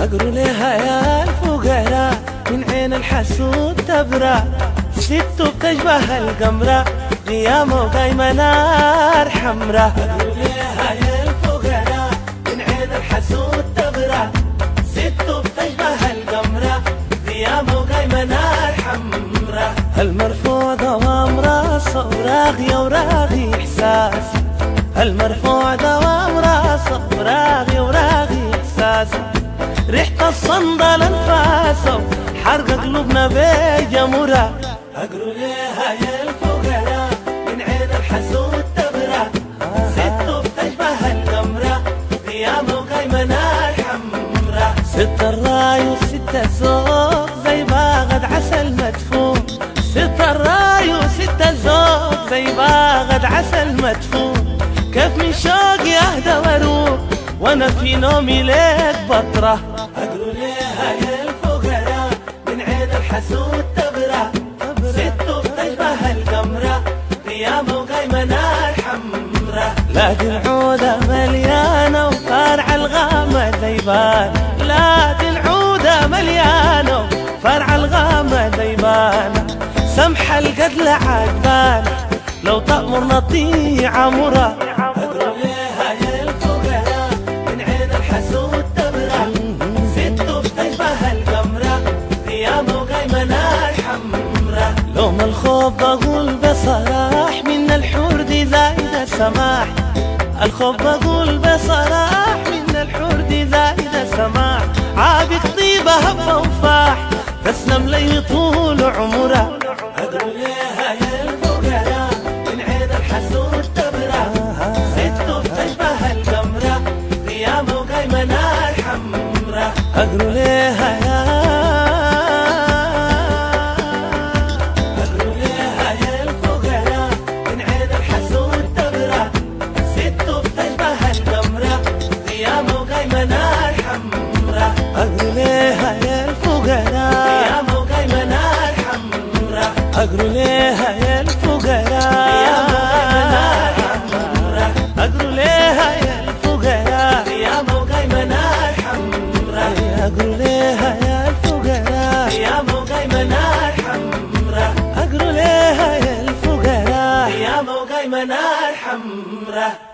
أقروا لها يا الفقراء من عين الحسود تبرى. ست بتشبه القمرة قيامه وقايمة نار حمرة لها يا الفقراء من عين الحسود ست بتشبه القمرة قيامه وقايمة نار حمرة المرفوع دوام راسه وراغية وراغي إحساس. المرفوع دوام ريحة الصندل انفاسه حرق قلوبنا بجمرة أقروا ليها يا الفقراء من عين الحسود تبرى. ست بتشبه القمرة قيامه وقايمة نار حمرة ست الراي وست الزوق زي باغد عسل مدفون. ست الراي وست الزوق زي باغد عسل مدفون. كيف من شوقي اهدى وأنا في نومي ليك بطرة. اقروا ليها يا الفقراء من عين الحسود تبرى ست بتشبه القمرة قيامه وقايمة نار حمرة. لكن عودة مليانة وفارع الغامة ذيبان لكن عودة مليانة وفارع الغامة ذيبان سمح القتل عجبان لو تأمر نطيع مرة. لوم الخوف بقول بصراح من الحور دي زايدة سماح الخوف بقول بصراح من الحور دي زايدة سماح عابق طيبة هبة وفاح تسلم لي طول عمره. أقروا ليها يا الفقراء من الحسود القمرة أقروا ليها حمرة أقروا ليها يا الفقراء. يا موقع منار حمرة أقروا ليها يا الفقراء. يا موقع منار حمرة أقروا ليها يا الفقراء. يا موقع منار حمرة أقروا ليها يا الفقراء. يا موقع منار حمرة حمرة